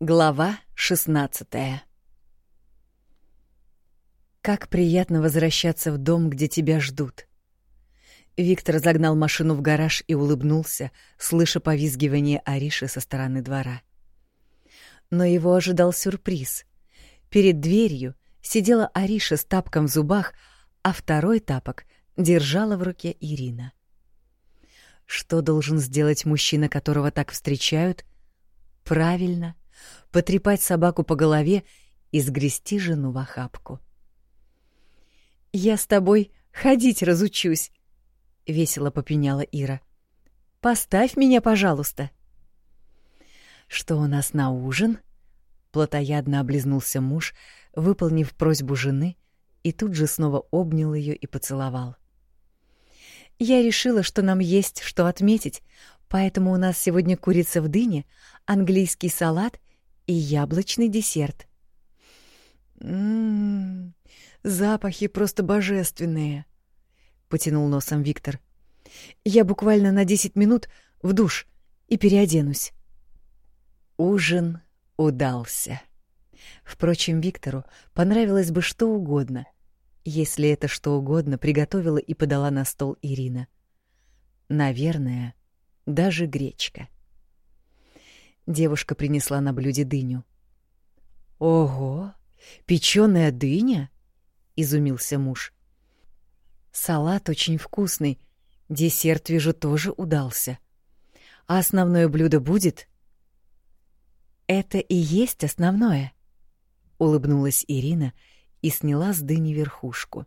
Глава 16 Как приятно возвращаться в дом, где тебя ждут. Виктор загнал машину в гараж и улыбнулся, слыша повизгивание Ариши со стороны двора. Но его ожидал сюрприз. Перед дверью сидела Ариша с тапком в зубах, а второй тапок держала в руке Ирина. Что должен сделать мужчина, которого так встречают? Правильно — потрепать собаку по голове и сгрести жену в охапку. «Я с тобой ходить разучусь», — весело попеняла Ира. «Поставь меня, пожалуйста». «Что у нас на ужин?» Плотоядно облизнулся муж, выполнив просьбу жены, и тут же снова обнял ее и поцеловал. «Я решила, что нам есть что отметить, поэтому у нас сегодня курица в дыне, английский салат и яблочный десерт. «М-м-м, запахи просто божественные», — потянул носом Виктор. «Я буквально на десять минут в душ и переоденусь». Ужин удался. Впрочем, Виктору понравилось бы что угодно, если это что угодно приготовила и подала на стол Ирина. Наверное, даже гречка. Девушка принесла на блюде дыню. «Ого! Печеная дыня?» — изумился муж. «Салат очень вкусный. Десерт, вижу, тоже удался. А основное блюдо будет?» «Это и есть основное», — улыбнулась Ирина и сняла с дыни верхушку.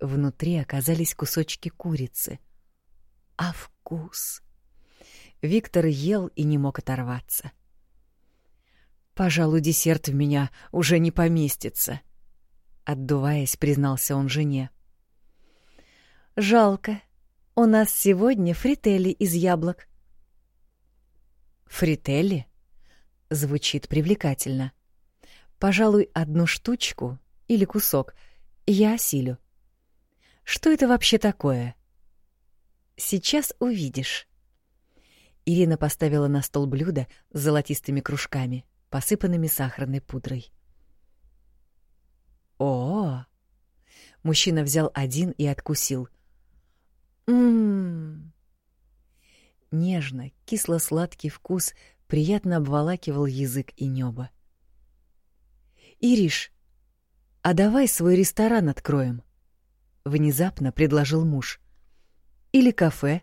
Внутри оказались кусочки курицы. А вкус! Виктор ел и не мог оторваться. «Пожалуй, десерт в меня уже не поместится», — отдуваясь, признался он жене. «Жалко. У нас сегодня фрителли из яблок». «Фрителли?» — звучит привлекательно. «Пожалуй, одну штучку или кусок я осилю. Что это вообще такое?» «Сейчас увидишь». Ирина поставила на стол блюдо с золотистыми кружками, посыпанными сахарной пудрой. О! Мужчина взял один и откусил. Мм. Нежно, кисло-сладкий вкус приятно обволакивал язык и небо. Ириш, а давай свой ресторан откроем, внезапно предложил муж. Или кафе?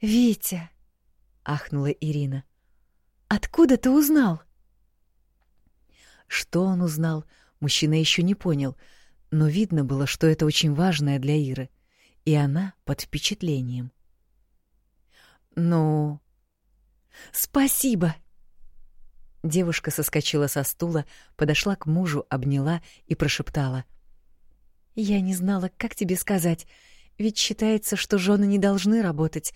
«Витя!» — ахнула Ирина. «Откуда ты узнал?» Что он узнал, мужчина еще не понял, но видно было, что это очень важное для Иры, и она под впечатлением. «Ну...» «Спасибо!» Девушка соскочила со стула, подошла к мужу, обняла и прошептала. «Я не знала, как тебе сказать, ведь считается, что жены не должны работать,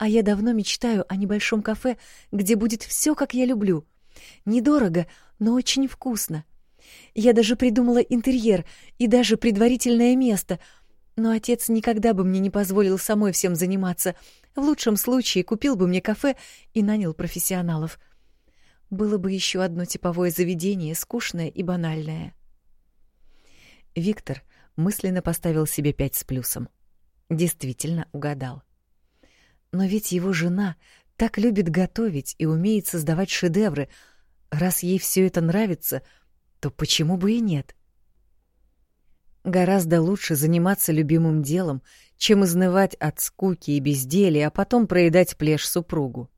а я давно мечтаю о небольшом кафе, где будет все, как я люблю. Недорого, но очень вкусно. Я даже придумала интерьер и даже предварительное место, но отец никогда бы мне не позволил самой всем заниматься. В лучшем случае купил бы мне кафе и нанял профессионалов. Было бы еще одно типовое заведение, скучное и банальное. Виктор мысленно поставил себе пять с плюсом. Действительно угадал. Но ведь его жена так любит готовить и умеет создавать шедевры. Раз ей все это нравится, то почему бы и нет? Гораздо лучше заниматься любимым делом, чем изнывать от скуки и безделия, а потом проедать плешь супругу.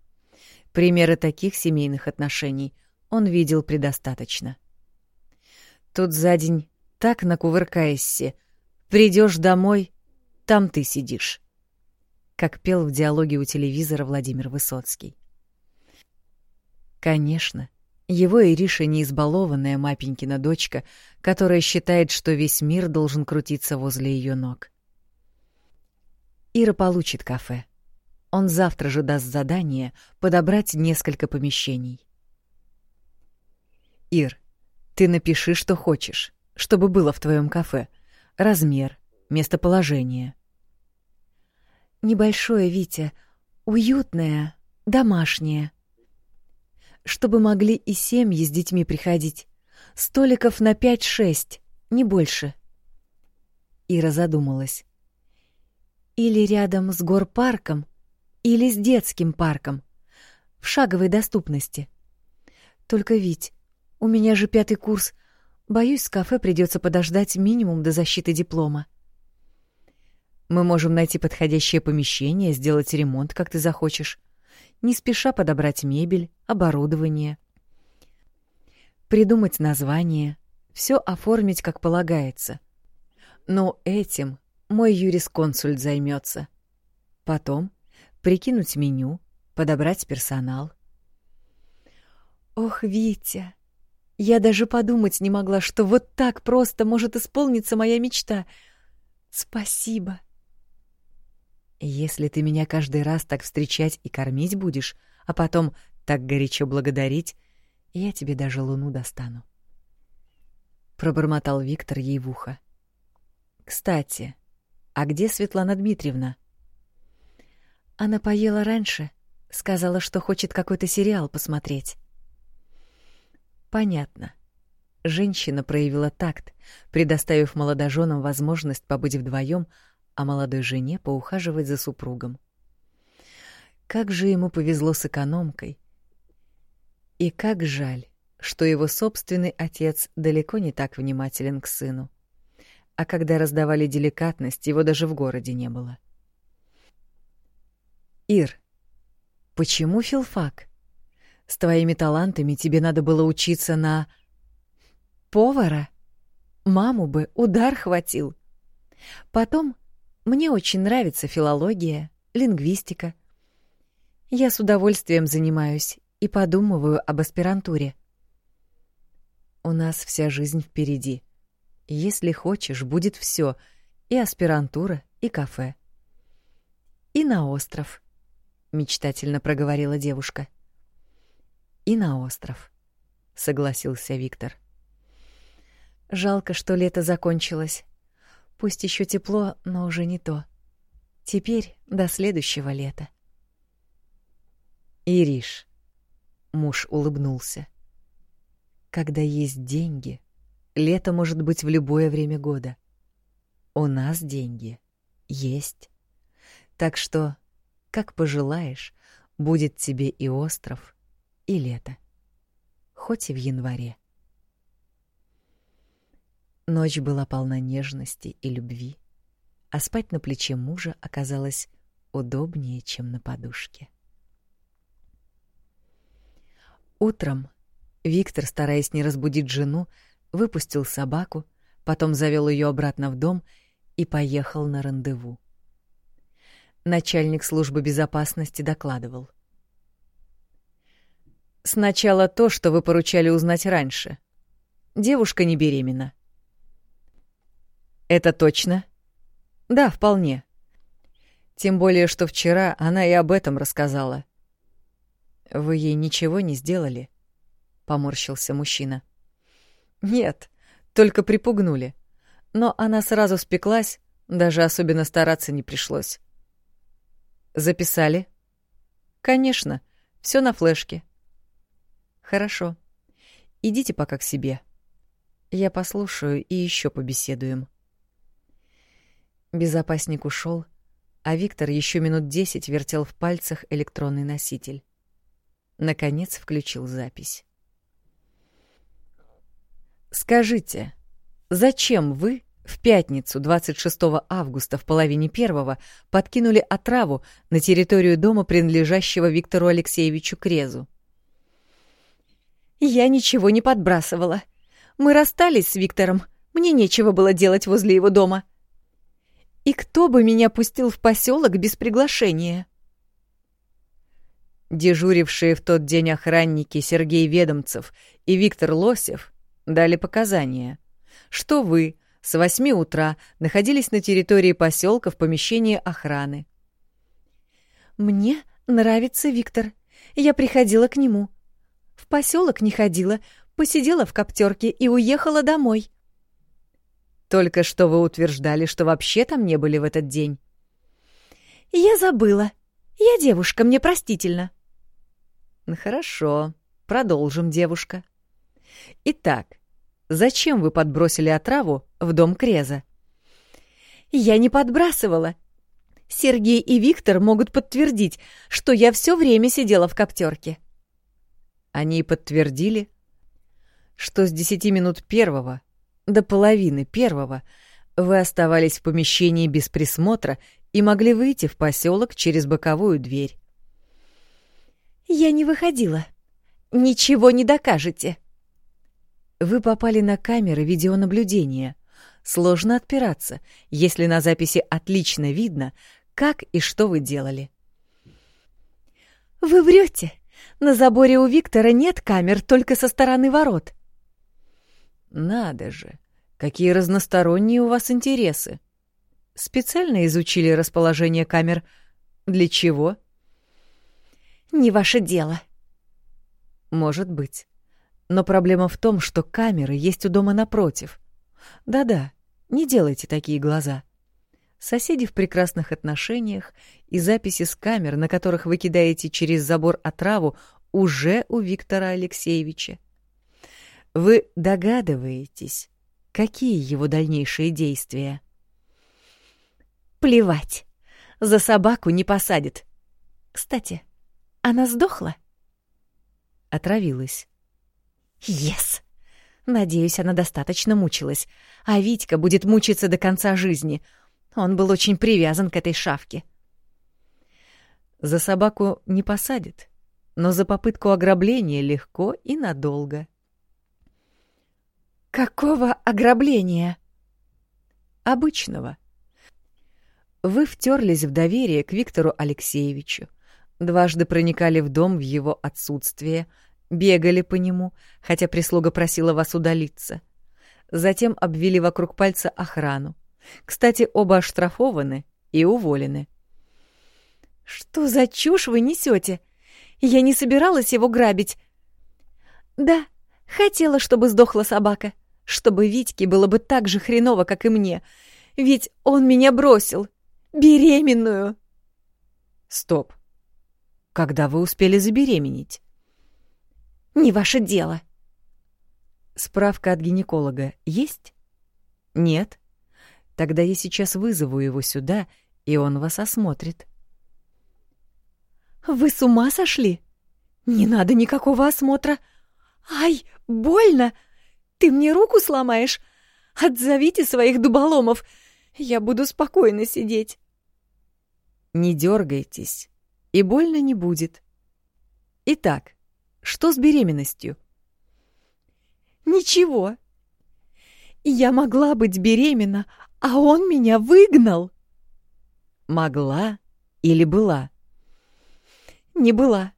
Примеры таких семейных отношений он видел предостаточно. Тут за день так накувыркаешься, придешь домой, там ты сидишь как пел в диалоге у телевизора Владимир Высоцкий. Конечно, его Ириша не избалованная мапенькина дочка, которая считает, что весь мир должен крутиться возле ее ног. Ира получит кафе. Он завтра же даст задание подобрать несколько помещений. Ир, ты напиши, что хочешь, чтобы было в твоем кафе. Размер, местоположение — Небольшое, Витя, уютное, домашнее. чтобы могли и семьи с детьми приходить. Столиков на пять-шесть, не больше. Ира задумалась. Или рядом с горпарком, или с детским парком. В шаговой доступности. Только ведь, у меня же пятый курс. Боюсь, с кафе придется подождать минимум до защиты диплома. Мы можем найти подходящее помещение, сделать ремонт, как ты захочешь. Не спеша подобрать мебель, оборудование. Придумать название, все оформить, как полагается. Но этим мой юрисконсульт займется. Потом прикинуть меню, подобрать персонал. Ох, Витя, я даже подумать не могла, что вот так просто может исполниться моя мечта. Спасибо. Если ты меня каждый раз так встречать и кормить будешь, а потом так горячо благодарить, я тебе даже луну достану. Пробормотал Виктор ей в ухо. Кстати, а где Светлана Дмитриевна? Она поела раньше, сказала, что хочет какой-то сериал посмотреть. Понятно. Женщина проявила такт, предоставив молодоженам возможность побыть вдвоем, а молодой жене поухаживать за супругом. Как же ему повезло с экономкой. И как жаль, что его собственный отец далеко не так внимателен к сыну. А когда раздавали деликатность, его даже в городе не было. Ир, почему филфак? С твоими талантами тебе надо было учиться на... Повара? Маму бы удар хватил. Потом мне очень нравится филология, лингвистика. Я с удовольствием занимаюсь и подумываю об аспирантуре. У нас вся жизнь впереди. Если хочешь, будет все: и аспирантура, и кафе. И на остров, мечтательно проговорила девушка. — и на остров, согласился Виктор. Жалко, что лето закончилось. Пусть еще тепло, но уже не то. Теперь до следующего лета. Ириш, муж улыбнулся. Когда есть деньги, лето может быть в любое время года. У нас деньги есть. Так что, как пожелаешь, будет тебе и остров, и лето, хоть и в январе. Ночь была полна нежности и любви, а спать на плече мужа оказалось удобнее, чем на подушке. Утром Виктор, стараясь не разбудить жену, выпустил собаку, потом завел ее обратно в дом и поехал на рандеву. Начальник службы безопасности докладывал — Сначала то, что вы поручали узнать раньше. Девушка не беременна. Это точно? Да, вполне. Тем более, что вчера она и об этом рассказала. Вы ей ничего не сделали? Поморщился мужчина. Нет, только припугнули. Но она сразу спеклась, даже особенно стараться не пришлось. Записали? Конечно, все на флешке. Хорошо. Идите пока к себе. Я послушаю и еще побеседуем. Безопасник ушел, а Виктор еще минут десять вертел в пальцах электронный носитель. Наконец включил запись. Скажите, зачем вы в пятницу 26 августа в половине первого подкинули отраву на территорию дома, принадлежащего Виктору Алексеевичу Крезу? Я ничего не подбрасывала. Мы расстались с Виктором. Мне нечего было делать возле его дома. И кто бы меня пустил в поселок без приглашения? Дежурившие в тот день охранники Сергей Ведомцев и Виктор Лосев дали показания, что вы с восьми утра находились на территории поселка в помещении охраны. «Мне нравится Виктор. Я приходила к нему. В поселок не ходила, посидела в коптерке и уехала домой. Только что вы утверждали, что вообще там не были в этот день. Я забыла. Я девушка, мне простительно. Хорошо, продолжим, девушка. Итак, зачем вы подбросили отраву в дом Креза? Я не подбрасывала. Сергей и Виктор могут подтвердить, что я все время сидела в коптерке. Они подтвердили, что с десяти минут первого до половины первого вы оставались в помещении без присмотра и могли выйти в поселок через боковую дверь. Я не выходила. Ничего не докажете. Вы попали на камеры видеонаблюдения. Сложно отпираться, если на записи отлично видно, как и что вы делали. Вы врете. На заборе у Виктора нет камер, только со стороны ворот. Надо же, какие разносторонние у вас интересы. Специально изучили расположение камер. Для чего? Не ваше дело. Может быть. Но проблема в том, что камеры есть у дома напротив. Да-да, не делайте такие глаза. Соседи в прекрасных отношениях, и записи с камер, на которых вы кидаете через забор отраву, уже у Виктора Алексеевича. Вы догадываетесь, какие его дальнейшие действия? Плевать. За собаку не посадит. Кстати, она сдохла? Отравилась. Yes. Надеюсь, она достаточно мучилась, а Витька будет мучиться до конца жизни. Он был очень привязан к этой шавке. За собаку не посадит, но за попытку ограбления легко и надолго. Какого ограбления? Обычного. Вы втерлись в доверие к Виктору Алексеевичу, дважды проникали в дом в его отсутствие, бегали по нему, хотя прислуга просила вас удалиться. Затем обвели вокруг пальца охрану. Кстати, оба оштрафованы и уволены. «Что за чушь вы несете? Я не собиралась его грабить. Да, хотела, чтобы сдохла собака, чтобы Витьке было бы так же хреново, как и мне, ведь он меня бросил, беременную». «Стоп. Когда вы успели забеременеть?» Не ваше дело. Справка от гинеколога есть? Нет. Тогда я сейчас вызову его сюда, и он вас осмотрит. Вы с ума сошли? Не надо никакого осмотра. Ай, больно! Ты мне руку сломаешь? Отзовите своих дуболомов. Я буду спокойно сидеть. Не дергайтесь, и больно не будет. Итак, что с беременностью? Ничего. Я могла быть беременна, а он меня выгнал. Могла или была? Не была.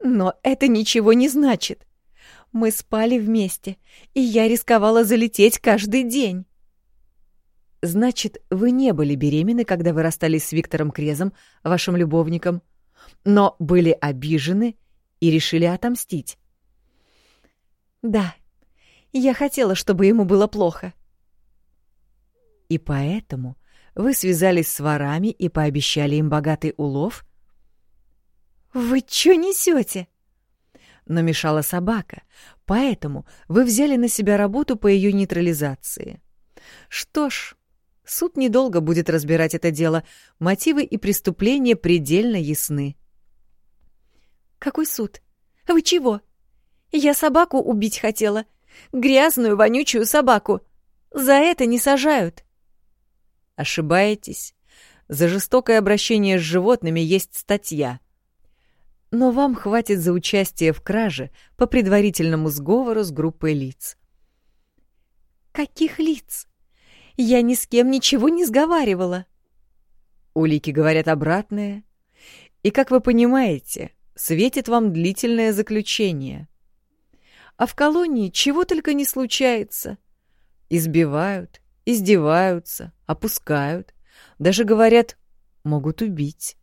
Но это ничего не значит. Мы спали вместе, и я рисковала залететь каждый день. Значит, вы не были беременны, когда вы расстались с Виктором Крезом, вашим любовником, но были обижены и решили отомстить. Да, я хотела, чтобы ему было плохо. И поэтому вы связались с ворами и пообещали им богатый улов? Вы что несете? Но мешала собака, поэтому вы взяли на себя работу по ее нейтрализации. Что ж, суд недолго будет разбирать это дело, мотивы и преступления предельно ясны. Какой суд? Вы чего? Я собаку убить хотела. Грязную, вонючую собаку. За это не сажают. Ошибаетесь. За жестокое обращение с животными есть статья. Но вам хватит за участие в краже по предварительному сговору с группой лиц. Каких лиц? Я ни с кем ничего не сговаривала. Улики говорят обратное. И, как вы понимаете, светит вам длительное заключение. А в колонии чего только не случается. Избивают, издеваются, опускают, даже говорят, могут убить.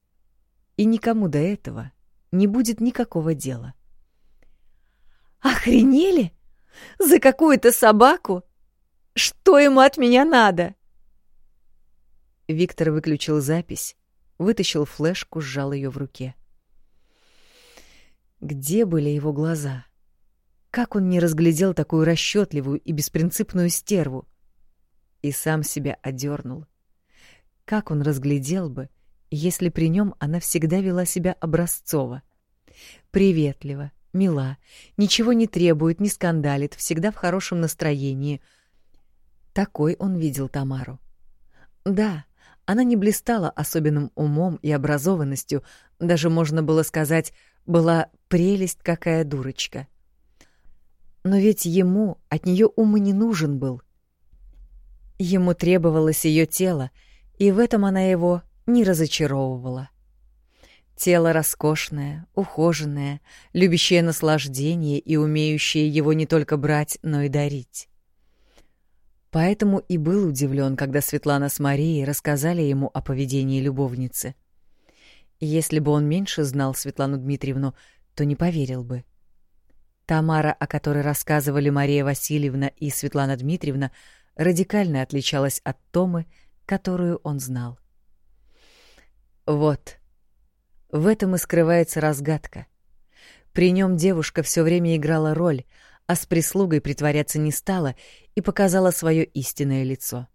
И никому до этого не будет никакого дела. Охренели? За какую-то собаку? Что ему от меня надо? Виктор выключил запись, вытащил флешку, сжал ее в руке. Где были его глаза? Как он не разглядел такую расчетливую и беспринципную стерву? И сам себя одернул. Как он разглядел бы, если при нем она всегда вела себя образцово? Приветливо, мила, ничего не требует, не скандалит, всегда в хорошем настроении. Такой он видел Тамару. Да, она не блистала особенным умом и образованностью, даже можно было сказать, была прелесть какая дурочка. Но ведь ему от нее ум не нужен был. Ему требовалось ее тело, и в этом она его не разочаровывала. Тело роскошное, ухоженное, любящее наслаждение и умеющее его не только брать, но и дарить. Поэтому и был удивлен, когда Светлана с Марией рассказали ему о поведении любовницы. Если бы он меньше знал Светлану Дмитриевну, то не поверил бы. Тамара, о которой рассказывали Мария Васильевна и Светлана Дмитриевна, радикально отличалась от Томы, которую он знал. Вот. В этом и скрывается разгадка. При нем девушка все время играла роль, а с прислугой притворяться не стала и показала свое истинное лицо.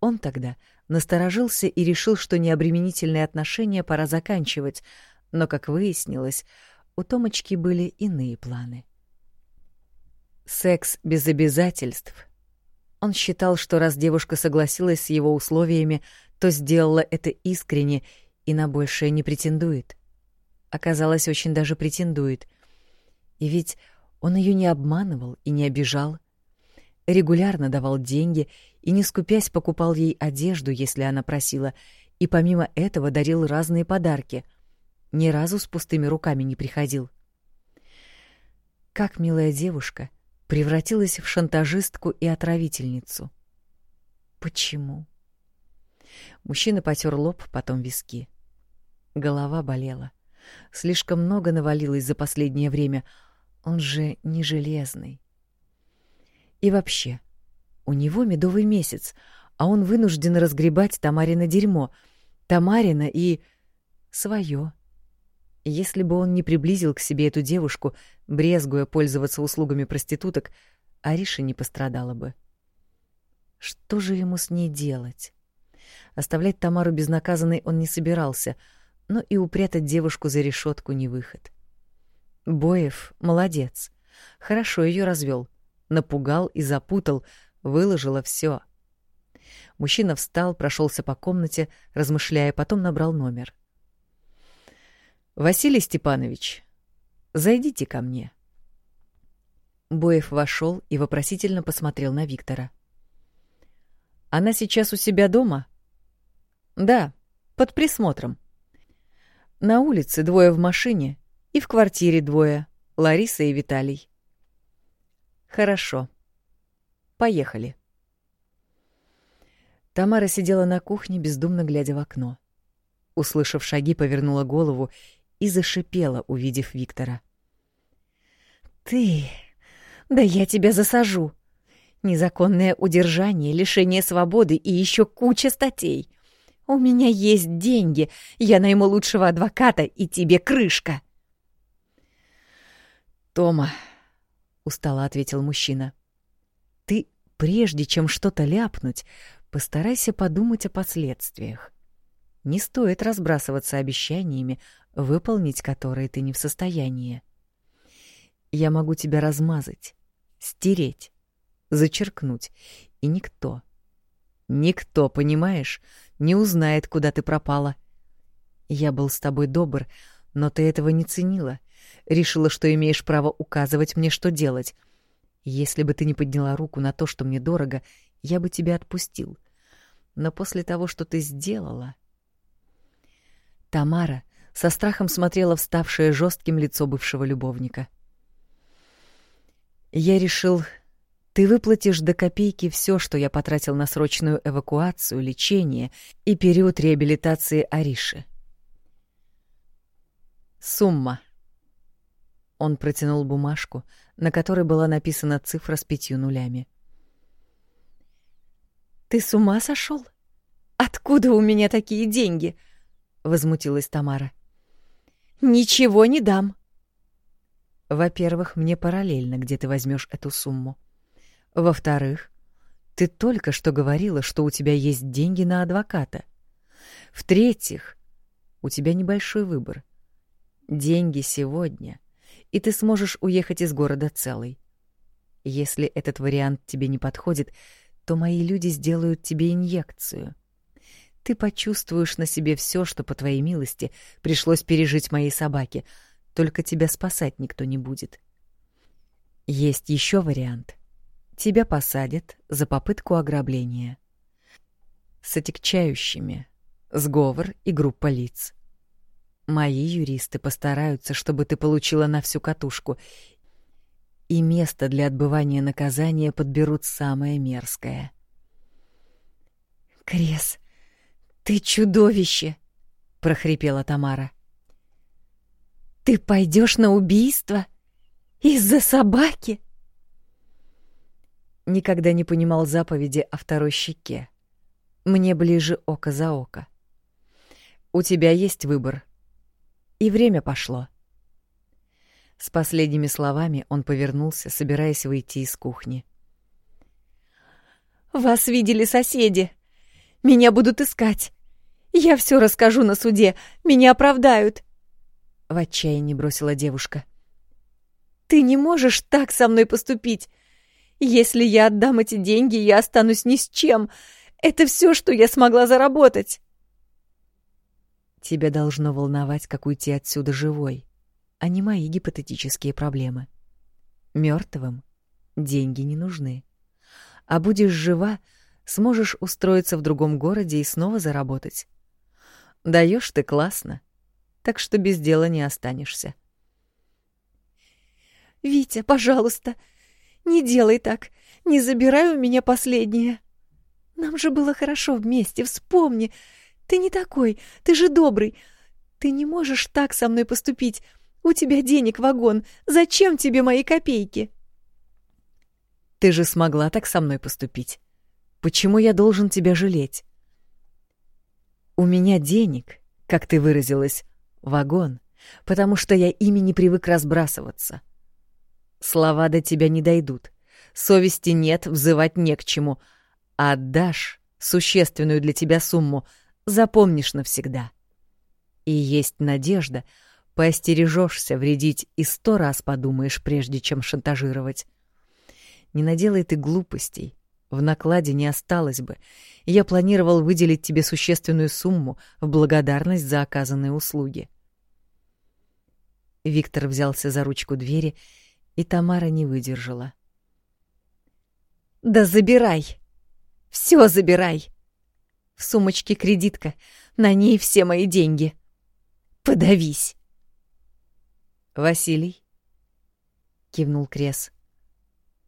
Он тогда насторожился и решил, что необременительные отношения пора заканчивать, но, как выяснилось, у Томочки были иные планы. Секс без обязательств. Он считал, что раз девушка согласилась с его условиями, то сделала это искренне и на большее не претендует. Оказалось, очень даже претендует. И ведь он ее не обманывал и не обижал. Регулярно давал деньги и, не скупясь, покупал ей одежду, если она просила, и помимо этого дарил разные подарки. Ни разу с пустыми руками не приходил. Как милая девушка превратилась в шантажистку и отравительницу. Почему? Мужчина потер лоб, потом виски. Голова болела. Слишком много навалилось за последнее время — он же не железный. И вообще, у него медовый месяц, а он вынужден разгребать Тамарина дерьмо. Тамарина и... своё. Если бы он не приблизил к себе эту девушку, брезгуя пользоваться услугами проституток, Ариша не пострадала бы. Что же ему с ней делать? Оставлять Тамару безнаказанной он не собирался, но и упрятать девушку за решетку не выход. Боев молодец. Хорошо ее развел, напугал и запутал, выложила все. Мужчина встал, прошелся по комнате, размышляя, потом набрал номер. Василий Степанович, зайдите ко мне. Боев вошел и вопросительно посмотрел на Виктора. Она сейчас у себя дома? Да, под присмотром. На улице двое в машине, и в квартире двое — Лариса и Виталий. Хорошо. Поехали. Тамара сидела на кухне, бездумно глядя в окно. Услышав шаги, повернула голову и зашипела, увидев Виктора. «Ты... Да я тебя засажу! Незаконное удержание, лишение свободы и еще куча статей. У меня есть деньги, я найму лучшего адвоката, и тебе крышка!» «Тома», — устало ответил мужчина, — «ты, прежде чем что-то ляпнуть, постарайся подумать о последствиях. Не стоит разбрасываться обещаниями, выполнить которые ты не в состоянии. Я могу тебя размазать, стереть, зачеркнуть, и никто, никто, понимаешь, не узнает, куда ты пропала. Я был с тобой добр, но ты этого не ценила — Решила, что имеешь право указывать мне, что делать. Если бы ты не подняла руку на то, что мне дорого, я бы тебя отпустил. Но после того, что ты сделала... Тамара со страхом смотрела в ставшее жестким лицо бывшего любовника. Я решил, ты выплатишь до копейки все, что я потратил на срочную эвакуацию, лечение и период реабилитации Ариши. Сумма он протянул бумажку, на которой была написана цифра с пятью нулями. «Ты с ума сошел? Откуда у меня такие деньги?» — возмутилась Тамара. «Ничего не дам». Во-первых, мне параллельно, где ты возьмешь эту сумму. Во-вторых, ты только что говорила, что у тебя есть деньги на адвоката. В-третьих, у тебя небольшой выбор. Деньги сегодня, и ты сможешь уехать из города целый. Если этот вариант тебе не подходит, то мои люди сделают тебе инъекцию. Ты почувствуешь на себе все, что, по твоей милости, пришлось пережить моей собаке, только тебя спасать никто не будет. Есть еще вариант. Тебя посадят за попытку ограбления. С отягчающими, сговор и группа лиц. Мои юристы постараются, чтобы ты получила на всю катушку, и место для отбывания наказания подберут самое мерзкое. «Крес, ты чудовище!» — прохрипела Тамара. «Ты пойдешь на убийство? Из-за собаки?» Никогда не понимал заповеди о второй щеке. Мне ближе око за око. У тебя есть выбор. И время пошло. С последними словами он повернулся, собираясь выйти из кухни. «Вас видели соседи. Меня будут искать. Я все расскажу на суде. Меня оправдают!» В отчаянии бросила девушка. «Ты не можешь так со мной поступить. Если я отдам эти деньги, я останусь ни с чем. Это все, что я смогла заработать!» Тебя должно волновать, как уйти отсюда живой, а не мои гипотетические проблемы. Мертвым деньги не нужны. А будешь жива, сможешь устроиться в другом городе и снова заработать. Даешь ты классно, так что без дела не останешься. «Витя, пожалуйста, не делай так, не забирай у меня последнее. Нам же было хорошо вместе, вспомни, ты не такой, ты же добрый. Ты не можешь так со мной поступить. У тебя денег вагон. Зачем тебе мои копейки? Ты же смогла так со мной поступить. Почему я должен тебя жалеть? У меня денег, как ты выразилась, вагон, потому что я ими не привык разбрасываться. Слова до тебя не дойдут. Совести нет, взывать не к чему. А отдашь существенную для тебя сумму — запомнишь навсегда. И есть надежда, поостережешься вредить и сто раз подумаешь, прежде чем шантажировать. Не наделай ты глупостей, в накладе не осталось бы. Я планировал выделить тебе существенную сумму в благодарность за оказанные услуги. Виктор взялся за ручку двери, и Тамара не выдержала. «Да забирай! Все забирай!» В сумочке кредитка, на ней все мои деньги. Подавись. Василий, кивнул Крес.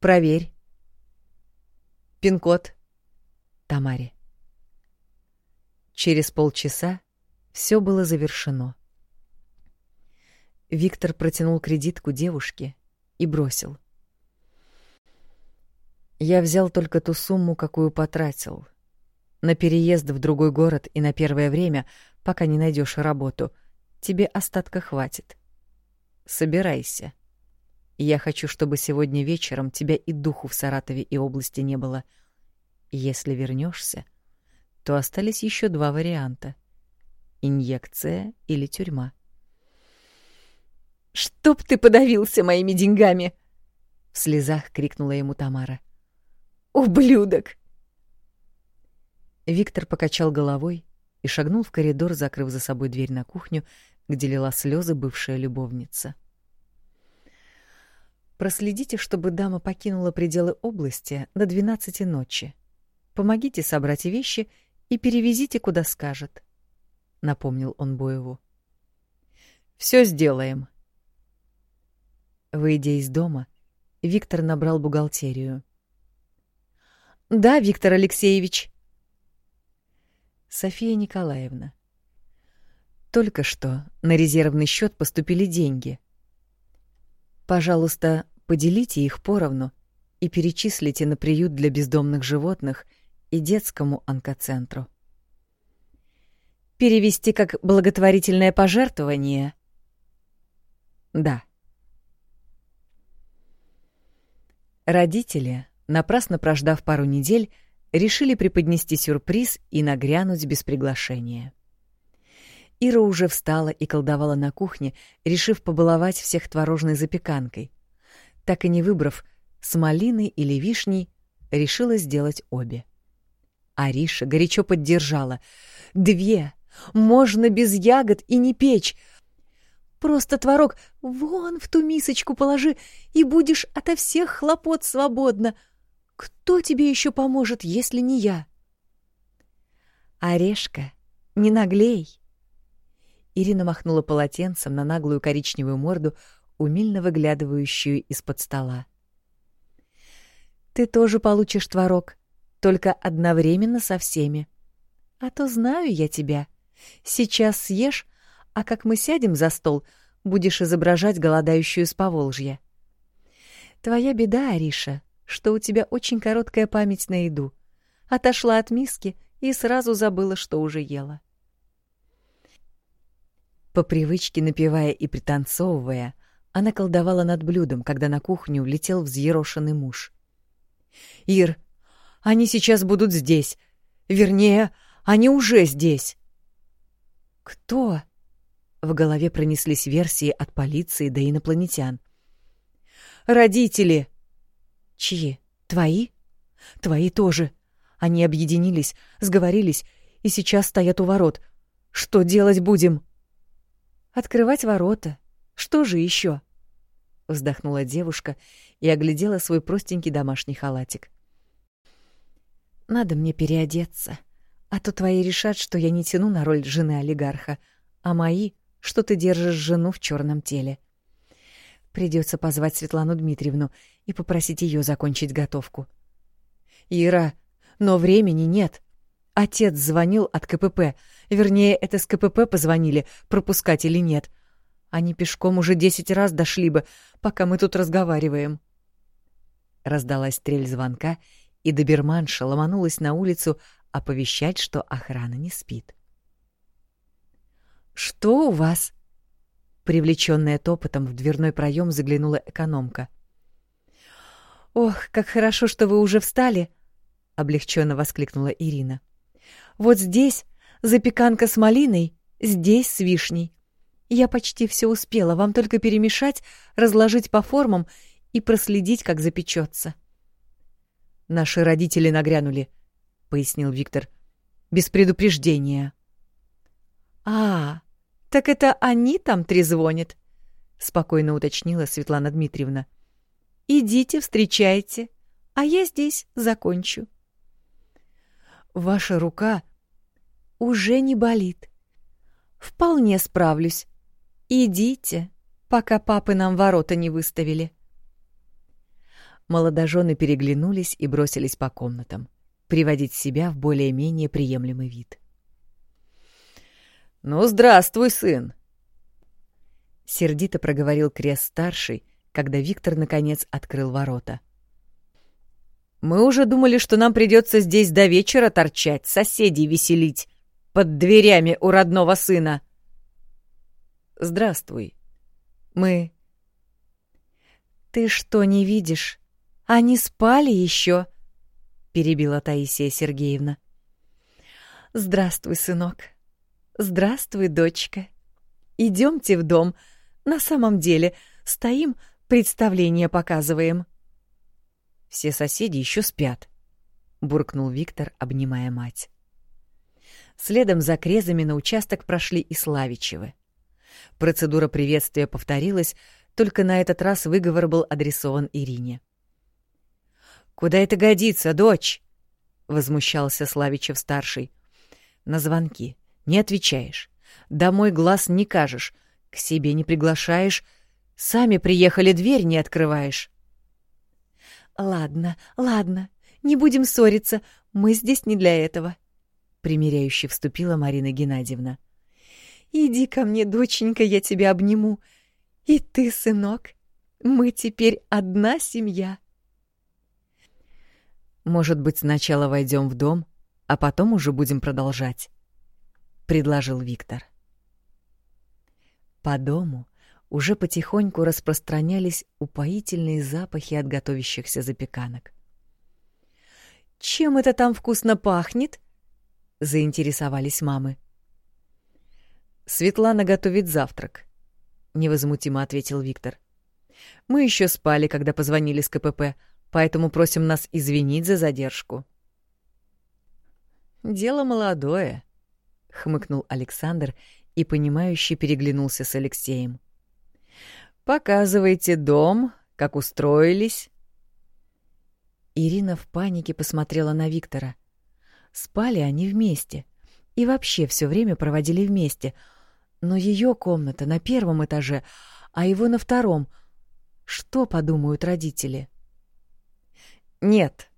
Проверь. Пин-код. Тамаре. Через полчаса все было завершено. Виктор протянул кредитку девушке и бросил. Я взял только ту сумму, какую потратил. На переезд в другой город и на первое время, пока не найдешь работу, тебе остатка хватит. Собирайся. Я хочу, чтобы сегодня вечером тебя и духу в Саратове и области не было. Если вернешься, то остались еще два варианта: инъекция или тюрьма. Чтоб ты подавился моими деньгами, в слезах крикнула ему Тамара. Ублюдок. Виктор покачал головой и шагнул в коридор, закрыв за собой дверь на кухню, где лила слезы бывшая любовница. Проследите, чтобы дама покинула пределы области до двенадцати ночи. Помогите собрать вещи и перевезите куда скажет, напомнил он Боеву. Все сделаем. Выйдя из дома, Виктор набрал бухгалтерию. Да, Виктор Алексеевич, София Николаевна. Только что на резервный счет поступили деньги. Пожалуйста, поделите их поровну и перечислите на приют для бездомных животных и детскому онкоцентру. Перевести как благотворительное пожертвование? Да. Родители, напрасно прождав пару недель, решили преподнести сюрприз и нагрянуть без приглашения. Ира уже встала и колдовала на кухне, решив побаловать всех творожной запеканкой. Так и не выбрав, с малиной или вишней, решила сделать обе. Ариша горячо поддержала. «Две! Можно без ягод и не печь! Просто творог вон в ту мисочку положи, и будешь ото всех хлопот свободно!» Кто тебе еще поможет, если не я? Орешка, не наглей. Ирина махнула полотенцем на наглую коричневую морду, умильно выглядывающую из-под стола. Ты тоже получишь творог, только одновременно со всеми. А то знаю я тебя. Сейчас съешь, а как мы сядем за стол, будешь изображать голодающую с Поволжья. Твоя беда, Ариша, что у тебя очень короткая память на еду. Отошла от миски и сразу забыла, что уже ела. По привычке напевая и пританцовывая, она колдовала над блюдом, когда на кухню влетел взъерошенный муж. «Ир, они сейчас будут здесь. Вернее, они уже здесь». «Кто?» В голове пронеслись версии от полиции до инопланетян. «Родители!» Чьи? Твои? Твои тоже. Они объединились, сговорились и сейчас стоят у ворот. Что делать будем? Открывать ворота. Что же еще? Вздохнула девушка и оглядела свой простенький домашний халатик. Надо мне переодеться, а то твои решат, что я не тяну на роль жены олигарха, а мои, что ты держишь жену в черном теле. — Придется позвать Светлану Дмитриевну и попросить ее закончить готовку. «Ира, но времени нет. Отец звонил от КПП. Вернее, это с КПП позвонили, пропускать или нет. Они пешком уже десять раз дошли бы, пока мы тут разговариваем». Раздалась стрель звонка, и доберманша ломанулась на улицу оповещать, что охрана не спит. «Что у вас?» Привлеченная топотом в дверной проем заглянула экономка. «Ох, как хорошо, что вы уже встали!» — облегченно воскликнула Ирина. «Вот здесь запеканка с малиной, здесь с вишней. Я почти все успела, вам только перемешать, разложить по формам и проследить, как запечется». «Наши родители нагрянули», — пояснил Виктор. «Без предупреждения». «А, «Так это они там трезвонят?» — спокойно уточнила Светлана Дмитриевна. «Идите, встречайте, а я здесь закончу». «Ваша рука уже не болит. Вполне справлюсь. Идите, пока папы нам ворота не выставили». Молодожены переглянулись и бросились по комнатам, приводить себя в более-менее приемлемый вид. «Ну, здравствуй, сын!» Сердито проговорил Крест-старший, когда Виктор, наконец, открыл ворота. «Мы уже думали, что нам придется здесь до вечера торчать, соседей веселить, под дверями у родного сына». «Здравствуй. Мы...» «Ты что, не видишь? Они спали еще?» — перебила Таисия Сергеевна. «Здравствуй, сынок. «Здравствуй, дочка. Идемте в дом. На самом деле, стоим, представление показываем». «Все соседи еще спят», — буркнул Виктор, обнимая мать. Следом за крезами на участок прошли и Славичевы. Процедура приветствия повторилась, только на этот раз выговор был адресован Ирине. «Куда это годится, дочь?» — возмущался Славичев-старший. «На звонки. Не отвечаешь. Домой глаз не кажешь. К себе не приглашаешь. Сами приехали, дверь не открываешь. «Ладно, ладно, не будем ссориться. Мы здесь не для этого», — примиряюще вступила Марина Геннадьевна. «Иди ко мне, доченька, я тебя обниму. И ты, сынок, мы теперь одна семья». «Может быть, сначала войдем в дом, а потом уже будем продолжать», предложил Виктор. По дому, уже потихоньку распространялись упоительные запахи от готовящихся запеканок. «Чем это там вкусно пахнет?» — заинтересовались мамы. «Светлана готовит завтрак», — невозмутимо ответил Виктор. «Мы еще спали, когда позвонили с КПП, поэтому просим нас извинить за задержку». «Дело молодое», — хмыкнул Александр и, понимающе переглянулся с Алексеем. «Показывайте дом, как устроились». Ирина в панике посмотрела на Виктора. Спали они вместе и вообще все время проводили вместе, но ее комната на первом этаже, а его на втором. Что подумают родители? «Нет,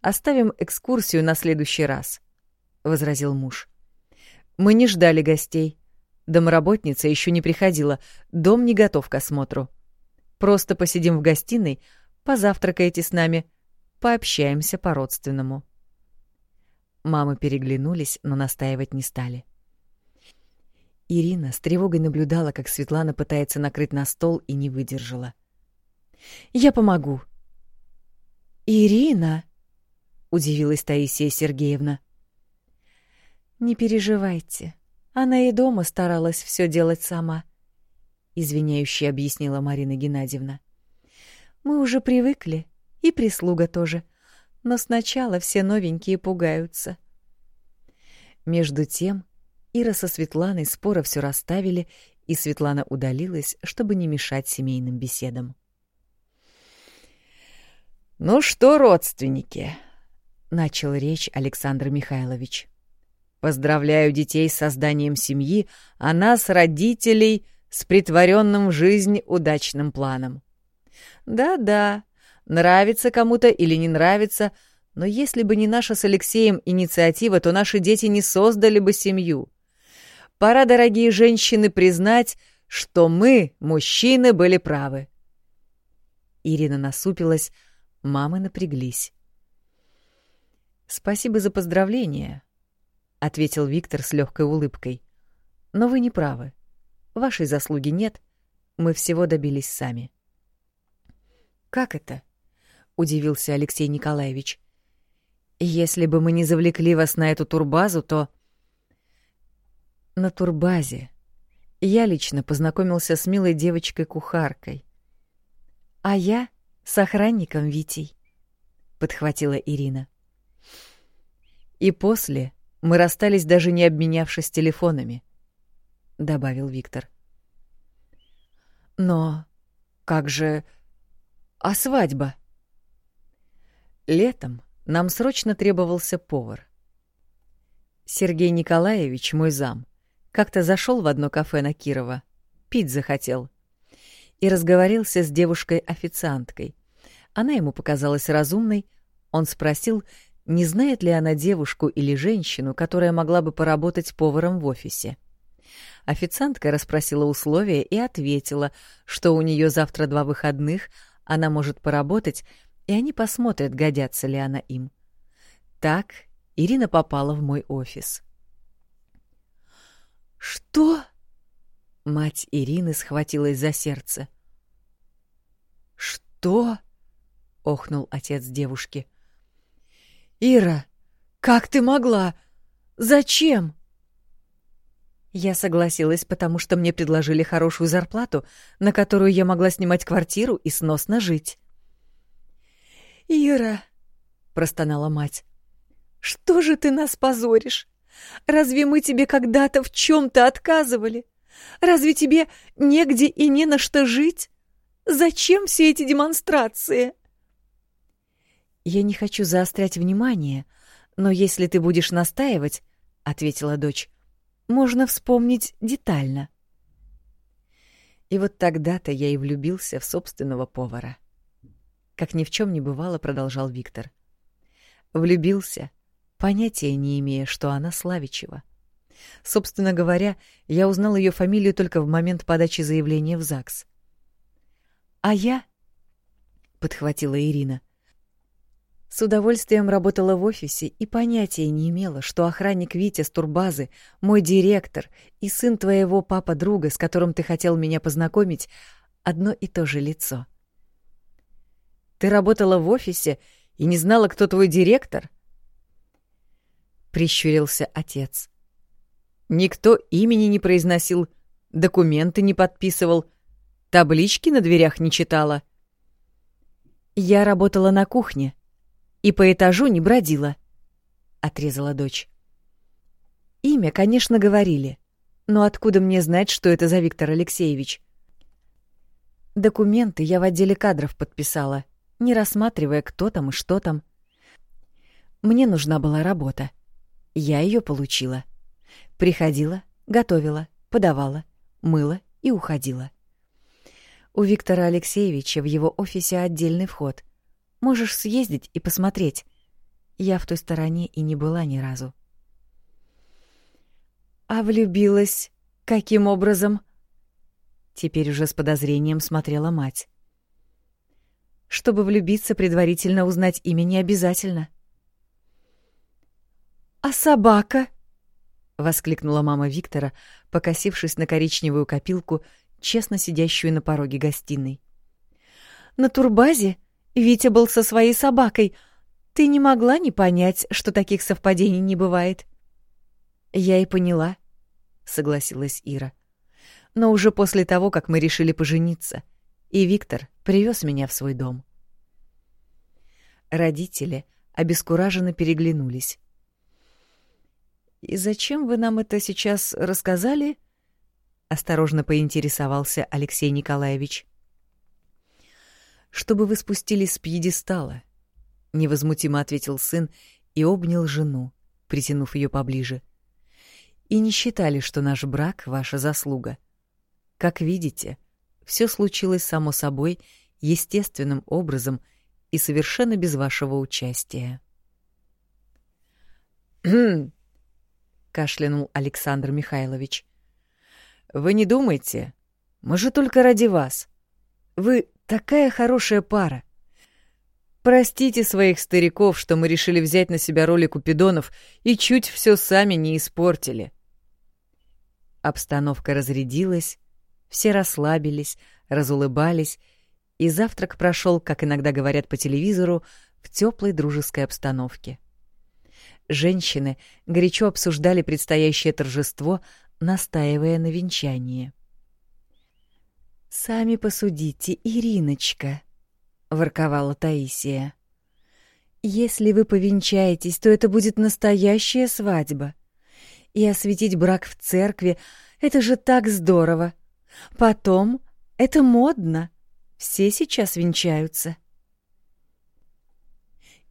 оставим экскурсию на следующий раз», — возразил муж. «Мы не ждали гостей. Домработница еще не приходила, дом не готов к осмотру. Просто посидим в гостиной, позавтракаете с нами, пообщаемся по-родственному». Мамы переглянулись, но настаивать не стали. Ирина с тревогой наблюдала, как Светлана пытается накрыть на стол и не выдержала. «Я помогу». «Ирина?» — удивилась Таисия Сергеевна. «Не переживайте, она и дома старалась все делать сама, извиняюще объяснила Марина Геннадьевна. Мы уже привыкли, и прислуга тоже. Но сначала все новенькие пугаются. Между тем, Ира со Светланой споро все расставили, и Светлана удалилась, чтобы не мешать семейным беседам. «Ну что, родственники?» — начал речь Александр Михайлович. Поздравляю детей с созданием семьи, а нас, родителей, с притворенным в жизнь удачным планом. Да-да, нравится кому-то или не нравится, но если бы не наша с Алексеем инициатива, то наши дети не создали бы семью. Пора, дорогие женщины, признать, что мы, мужчины, были правы. Ирина насупилась, мамы напряглись. «Спасибо за поздравления», — ответил Виктор с легкой улыбкой. «Но вы не правы. Вашей заслуги нет. Мы всего добились сами». «Как это?» — удивился Алексей Николаевич. «Если бы мы не завлекли вас на эту турбазу, то...» «На турбазе я лично познакомился с милой девочкой-кухаркой. А я с охранником Витей», — подхватила Ирина. И после мы расстались, даже не обменявшись телефонами, — добавил Виктор. Но как же... А свадьба? Летом нам срочно требовался повар. Сергей Николаевич, мой зам, как-то зашел в одно кафе на Кирова, пить захотел. И разговорился с девушкой-официанткой. Она ему показалась разумной. Он спросил, не знает ли она девушку или женщину, которая могла бы поработать поваром в офисе. Официантка расспросила условия и ответила, что у нее завтра два выходных, она может поработать, и они посмотрят, годятся ли она им. Так Ирина попала в мой офис. «Что?» Мать Ирины схватилась за сердце. «Что?» — охнул отец девушки. «Ира, как ты могла? Зачем?» Я согласилась, потому что мне предложили хорошую зарплату, на которую я могла снимать квартиру и сносно жить. «Ира», — простонала мать, — «что же ты нас позоришь? Разве мы тебе когда-то в чем-то отказывали? Разве тебе негде и не на что жить? Зачем все эти демонстрации?» «Я не хочу заострять внимание, но если ты будешь настаивать, — ответила дочь, — можно вспомнить детально». И вот тогда-то я и влюбился в собственного повара. Как ни в чем не бывало, продолжал Виктор. Влюбился, понятия не имея, что она Славичева. Собственно говоря, я узнал ее фамилию только в момент подачи заявления в ЗАГС. «А я?» — подхватила Ирина. С удовольствием работала в офисе и понятия не имела, что охранник Витя с турбазы, мой директор и сын твоего папа-друга, с которым ты хотел меня познакомить, одно и то же лицо. Ты работала в офисе и не знала, кто твой директор? Прищурился отец. Никто имени не произносил, документы не подписывал, таблички на дверях не читала. Я работала на кухне и по этажу не бродила, отрезала дочь. Имя, конечно, говорили, но откуда мне знать, что это за Виктор Алексеевич? Документы я в отделе кадров подписала, не рассматривая, кто там и что там. Мне нужна была работа. Я ее получила. Приходила, готовила, подавала, мыла и уходила. У Виктора Алексеевича в его офисе отдельный вход. Можешь съездить и посмотреть. Я в той стороне и не была ни разу. А влюбилась каким образом? Теперь уже с подозрением смотрела мать. Чтобы влюбиться, предварительно узнать имя не обязательно. «А собака?» — воскликнула мама Виктора, покосившись на коричневую копилку, честно сидящую на пороге гостиной. «На турбазе Витя был со своей собакой. Ты не могла не понять, что таких совпадений не бывает?» «Я и поняла», — согласилась Ира. «Но уже после того, как мы решили пожениться, и Виктор привез меня в свой дом». Родители обескураженно переглянулись. «И зачем вы нам это сейчас рассказали?» — осторожно поинтересовался Алексей Николаевич. «Чтобы вы спустились с пьедестала», — невозмутимо ответил сын и обнял жену, притянув ее поближе. «И не считали, что наш брак — ваша заслуга. Как видите, все случилось само собой, естественным образом и совершенно без вашего участия». «Хм!» кашлянул Александр Михайлович. Вы не думайте, мы же только ради вас. Вы такая хорошая пара. Простите своих стариков, что мы решили взять на себя роли купидонов и чуть все сами не испортили. Обстановка разрядилась, все расслабились, разулыбались, и завтрак прошел, как иногда говорят по телевизору, в теплой дружеской обстановке. Женщины горячо обсуждали предстоящее торжество, настаивая на венчании. «Сами посудите, Ириночка», — ворковала Таисия. «Если вы повенчаетесь, то это будет настоящая свадьба. И осветить брак в церкви — это же так здорово. Потом это модно. Все сейчас венчаются».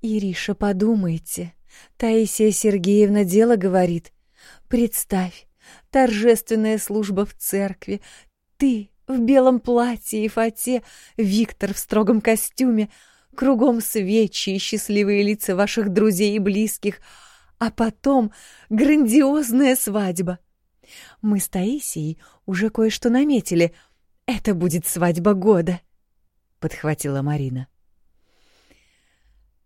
«Ириша, подумайте», Таисия Сергеевна дело говорит. Представь, торжественная служба в церкви, ты в белом платье и фате, Виктор в строгом костюме, кругом свечи и счастливые лица ваших друзей и близких, а потом грандиозная свадьба. Мы с Таисией уже кое-что наметили. Это будет свадьба года, — подхватила Марина.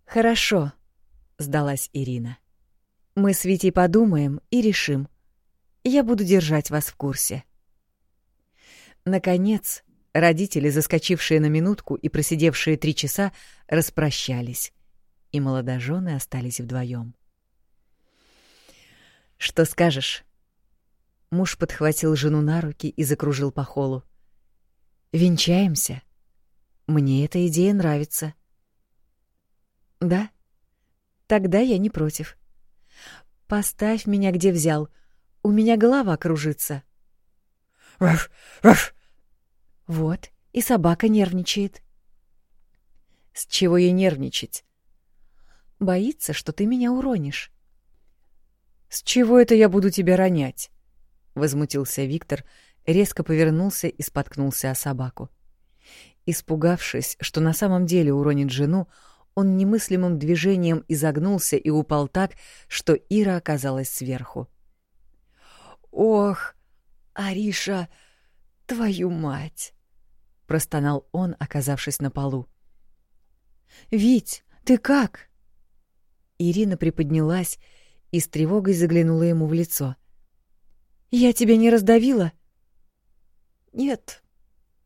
Хорошо, сдалась Ирина. Мы с Витей подумаем и решим. Я буду держать вас в курсе. Наконец, родители, заскочившие на минутку и просидевшие три часа, распрощались, и молодожены остались вдвоем. Что скажешь? Муж подхватил жену на руки и закружил по холу. Венчаемся. Мне эта идея нравится. Да? Тогда я не против. Поставь меня где взял. У меня голова кружится. Раф, раф. Вот, и собака нервничает. С чего ей нервничать? Боится, что ты меня уронишь. С чего это я буду тебя ронять? Возмутился Виктор, резко повернулся и споткнулся о собаку. Испугавшись, что на самом деле уронит жену, он немыслимым движением изогнулся и упал так, что Ира оказалась сверху. «Ох, Ариша, твою мать!» — простонал он, оказавшись на полу. «Вить, ты как?» Ирина приподнялась и с тревогой заглянула ему в лицо. «Я тебя не раздавила?» «Нет,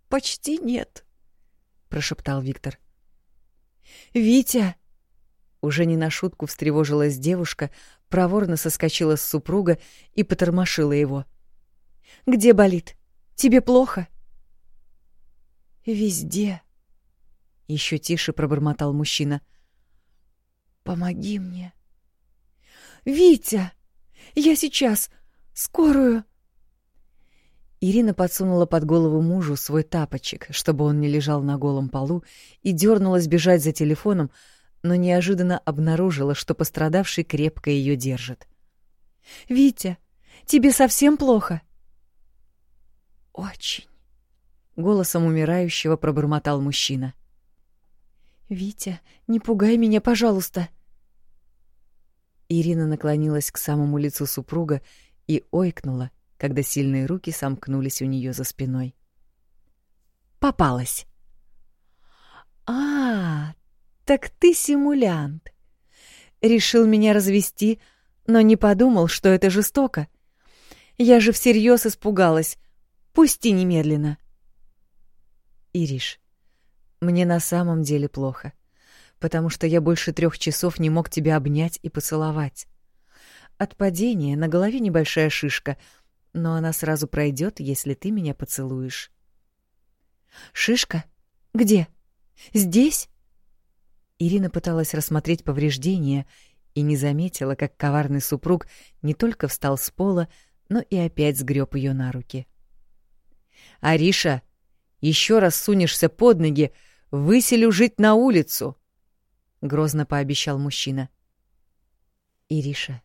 почти нет», — прошептал Виктор. «Витя!» Уже не на шутку встревожилась девушка, проворно соскочила с супруга и потормошила его. «Где болит? Тебе плохо?» «Везде», — еще тише пробормотал мужчина. «Помоги мне». «Витя! Я сейчас! Скорую!» Ирина подсунула под голову мужу свой тапочек, чтобы он не лежал на голом полу, и дернулась бежать за телефоном, но неожиданно обнаружила, что пострадавший крепко ее держит. «Витя, тебе совсем плохо?» «Очень», — голосом умирающего пробормотал мужчина. «Витя, не пугай меня, пожалуйста!» Ирина наклонилась к самому лицу супруга и ойкнула, когда сильные руки сомкнулись у нее за спиной. «Попалась!» «А, так ты симулянт. Решил меня развести, но не подумал, что это жестоко. Я же всерьез испугалась. Пусти немедленно. Ириш, мне на самом деле плохо, потому что я больше трех часов не мог тебя обнять и поцеловать. От падения на голове небольшая шишка, но она сразу пройдет, если ты меня поцелуешь. Шишка? Где? Здесь? Ирина пыталась рассмотреть повреждения и не заметила, как коварный супруг не только встал с пола, но и опять сгреб ее на руки. «Ариша, еще раз сунешься под ноги, выселю жить на улицу!» — грозно пообещал мужчина. «Ириша,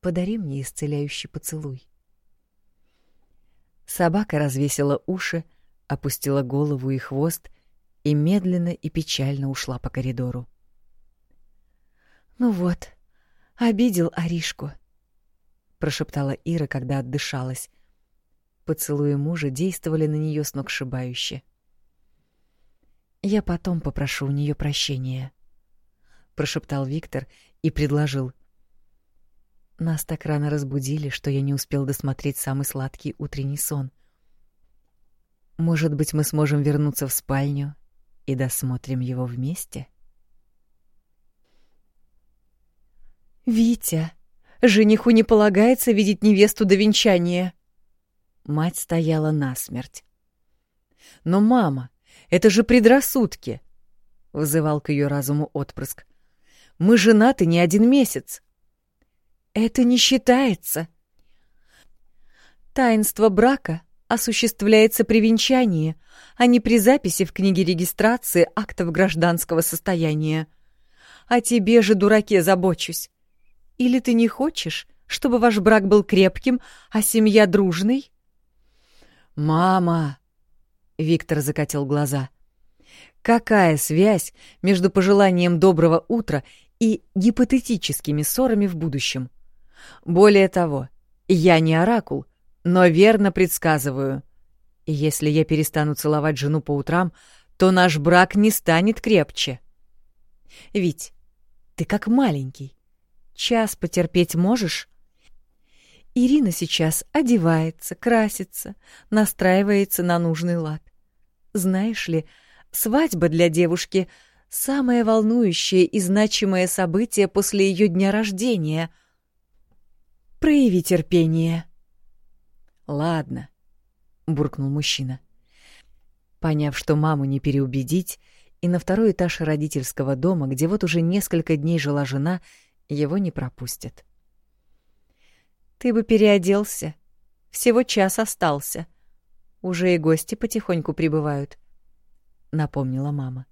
подари мне исцеляющий поцелуй». Собака развесила уши, опустила голову и хвост и медленно и печально ушла по коридору. «Ну вот, обидел Аришку», — прошептала Ира, когда отдышалась. Поцелуи мужа действовали на нее сногсшибающе. «Я потом попрошу у нее прощения», — прошептал Виктор и предложил. «Нас так рано разбудили, что я не успел досмотреть самый сладкий утренний сон. Может быть, мы сможем вернуться в спальню и досмотрим его вместе? «Витя, жениху не полагается видеть невесту до венчания!» Мать стояла насмерть. «Но, мама, это же предрассудки!» — вызывал к ее разуму отпрыск. «Мы женаты не один месяц!» «Это не считается!» Таинство брака осуществляется при венчании, а не при записи в книге регистрации актов гражданского состояния. А тебе же, дураке, забочусь. Или ты не хочешь, чтобы ваш брак был крепким, а семья дружной? «Мама!» — Виктор закатил глаза. «Какая связь между пожеланием доброго утра и гипотетическими ссорами в будущем? Более того, я не оракул — но верно предсказываю. Если я перестану целовать жену по утрам, то наш брак не станет крепче. Ведь ты как маленький. Час потерпеть можешь? Ирина сейчас одевается, красится, настраивается на нужный лад. Знаешь ли, свадьба для девушки — самое волнующее и значимое событие после ее дня рождения. Прояви терпение. «Ладно», — буркнул мужчина. Поняв, что маму не переубедить, и на второй этаж родительского дома, где вот уже несколько дней жила жена, его не пропустят. «Ты бы переоделся. Всего час остался. Уже и гости потихоньку прибывают», — напомнила мама.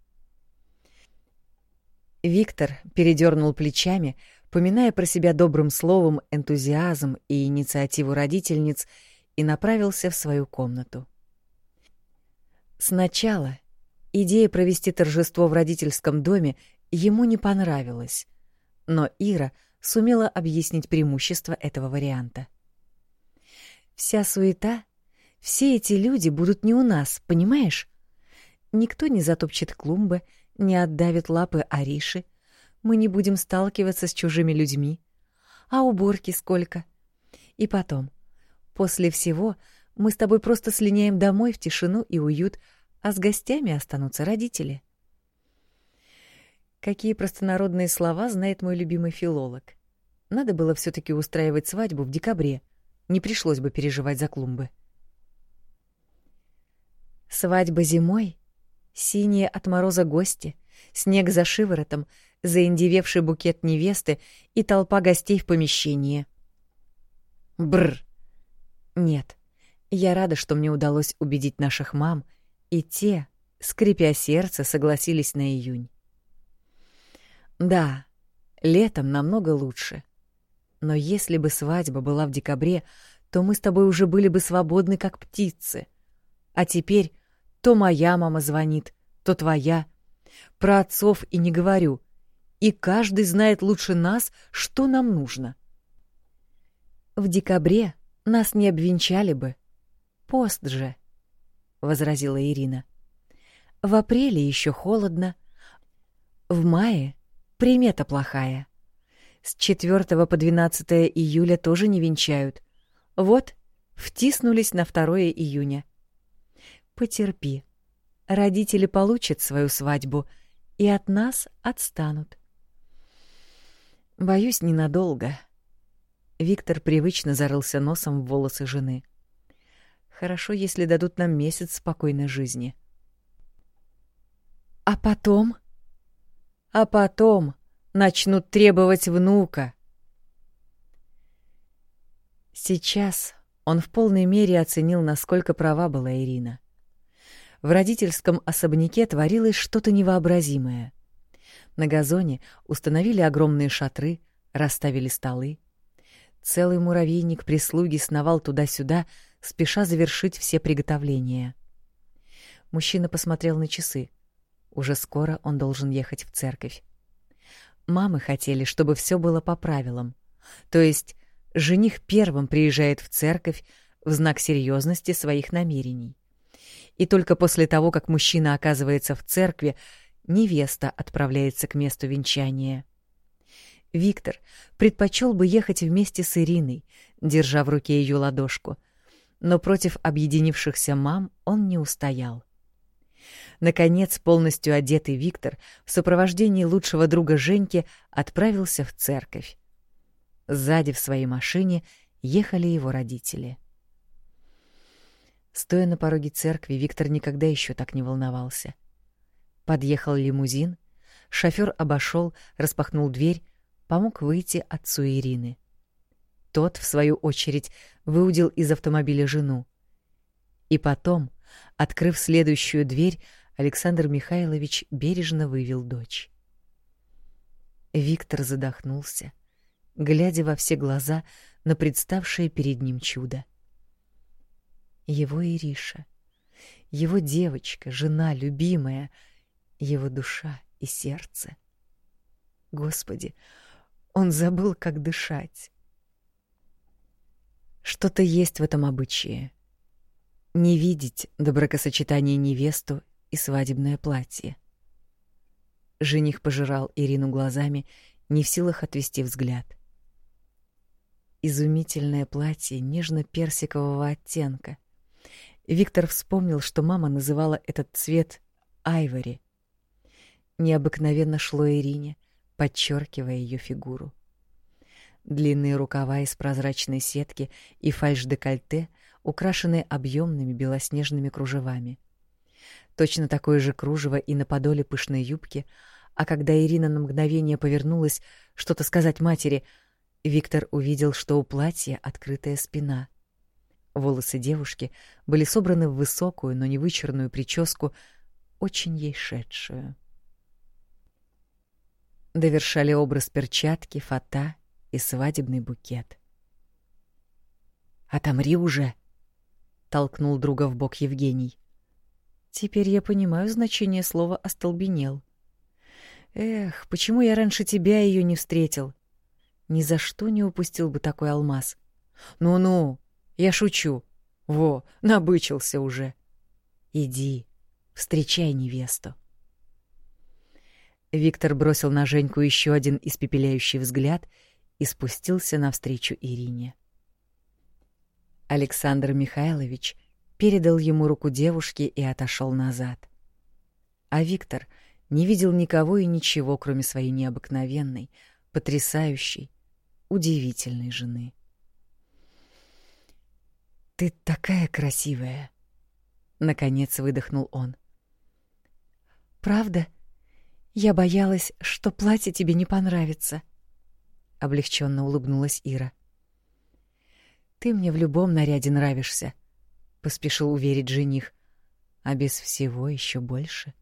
Виктор передернул плечами, поминая про себя добрым словом энтузиазм и инициативу родительниц — и направился в свою комнату. Сначала идея провести торжество в родительском доме ему не понравилась, но Ира сумела объяснить преимущество этого варианта. «Вся суета, все эти люди будут не у нас, понимаешь? Никто не затопчет клумбы, не отдавит лапы Ариши, Мы не будем сталкиваться с чужими людьми. А уборки сколько? И потом, после всего мы с тобой просто слиняем домой в тишину и уют, а с гостями останутся родители. Какие простонародные слова знает мой любимый филолог. Надо было все таки устраивать свадьбу в декабре. Не пришлось бы переживать за клумбы. Свадьба зимой, синие от мороза гости, снег за шиворотом, заиндевевший букет невесты и толпа гостей в помещении. Бр. Нет. Я рада, что мне удалось убедить наших мам, и те, скрипя сердце, согласились на июнь. Да, летом намного лучше. Но если бы свадьба была в декабре, то мы с тобой уже были бы свободны, как птицы. А теперь то моя мама звонит, то твоя. Про отцов и не говорю. И каждый знает лучше нас, что нам нужно. В декабре нас не обвенчали бы. Пост же, — возразила Ирина. В апреле еще холодно. В мае примета плохая. С 4 по 12 июля тоже не венчают. Вот, втиснулись на 2 июня. Потерпи. Родители получат свою свадьбу и от нас отстанут. Боюсь, ненадолго. Виктор привычно зарылся носом в волосы жены. Хорошо, если дадут нам месяц спокойной жизни. А потом? А потом начнут требовать внука. Сейчас он в полной мере оценил, насколько права была Ирина. В родительском особняке творилось что-то невообразимое. На газоне установили огромные шатры, расставили столы. Целый муравейник прислуги сновал туда-сюда, спеша завершить все приготовления. Мужчина посмотрел на часы. Уже скоро он должен ехать в церковь. Мамы хотели, чтобы все было по правилам. То есть жених первым приезжает в церковь в знак серьезности своих намерений. И только после того, как мужчина оказывается в церкви, невеста отправляется к месту венчания. Виктор предпочел бы ехать вместе с Ириной, держа в руке ее ладошку, но против объединившихся мам он не устоял. Наконец, полностью одетый Виктор в сопровождении лучшего друга Женьки отправился в церковь. Сзади в своей машине ехали его родители. Стоя на пороге церкви, Виктор никогда еще так не волновался. Подъехал лимузин, шофер обошел, распахнул дверь, помог выйти отцу Ирины. Тот, в свою очередь, выудил из автомобиля жену. И потом, открыв следующую дверь, Александр Михайлович бережно вывел дочь. Виктор задохнулся, глядя во все глаза на представшее перед ним чудо. Его Ириша, его девочка, жена любимая, его душа и сердце. Господи, он забыл, как дышать. Что-то есть в этом обычае. Не видеть до бракосочетания невесту и свадебное платье. Жених пожирал Ирину глазами, не в силах отвести взгляд. Изумительное платье нежно-персикового оттенка. Виктор вспомнил, что мама называла этот цвет айвори. Необыкновенно шло Ирине, подчеркивая ее фигуру. Длинные рукава из прозрачной сетки и фальш-декольте, украшенные объемными белоснежными кружевами. Точно такое же кружево и на подоле пышной юбки, а когда Ирина на мгновение повернулась что-то сказать матери, Виктор увидел, что у платья открытая спина. Волосы девушки были собраны в высокую, но не вычурную прическу, очень ей шедшую. Довершали образ перчатки, фата и свадебный букет. «Отомри уже!» — толкнул друга в бок Евгений. Теперь я понимаю значение слова «остолбенел». Эх, почему я раньше тебя ее не встретил? Ни за что не упустил бы такой алмаз. Ну-ну, я шучу. Во, набычился уже. Иди, встречай невесту. Виктор бросил на Женьку еще один испепеляющий взгляд и спустился навстречу Ирине. Александр Михайлович передал ему руку девушки и отошел назад. А Виктор не видел никого и ничего, кроме своей необыкновенной, потрясающей, удивительной жены. «Ты такая красивая!» — наконец выдохнул он. «Правда? Я боялась, что платье тебе не понравится», — облегченно улыбнулась Ира. «Ты мне в любом наряде нравишься», — поспешил уверить жених, «а без всего еще больше.